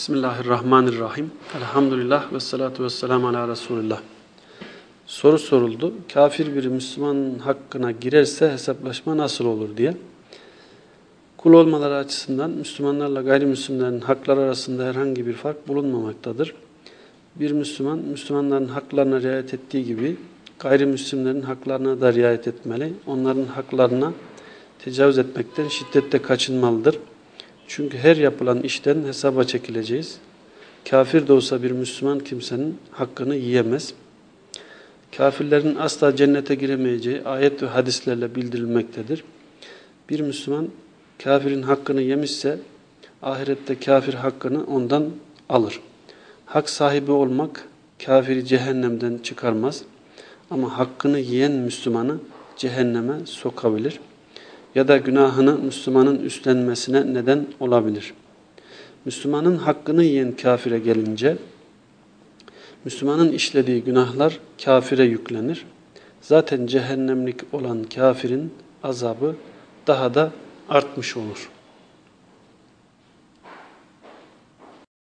Bismillahirrahmanirrahim. Elhamdülillah ve salatu ve selamu ala Resulillah. Soru soruldu. Kafir bir Müslüman hakkına girerse hesaplaşma nasıl olur diye. Kul olmaları açısından Müslümanlarla gayrimüslimlerin hakları arasında herhangi bir fark bulunmamaktadır. Bir Müslüman, Müslümanların haklarına riayet ettiği gibi gayrimüslimlerin haklarına da riayet etmeli. Onların haklarına tecavüz etmekten şiddetle kaçınmalıdır. Çünkü her yapılan işten hesaba çekileceğiz. Kafir de olsa bir Müslüman kimsenin hakkını yiyemez. Kafirlerin asla cennete giremeyeceği ayet ve hadislerle bildirilmektedir. Bir Müslüman kafirin hakkını yemişse ahirette kafir hakkını ondan alır. Hak sahibi olmak kafiri cehennemden çıkarmaz ama hakkını yiyen Müslümanı cehenneme sokabilir ya da günahını Müslümanın üstlenmesine neden olabilir. Müslümanın hakkını yiyen kafire gelince, Müslümanın işlediği günahlar kafire yüklenir. Zaten cehennemlik olan kafirin azabı daha da artmış olur.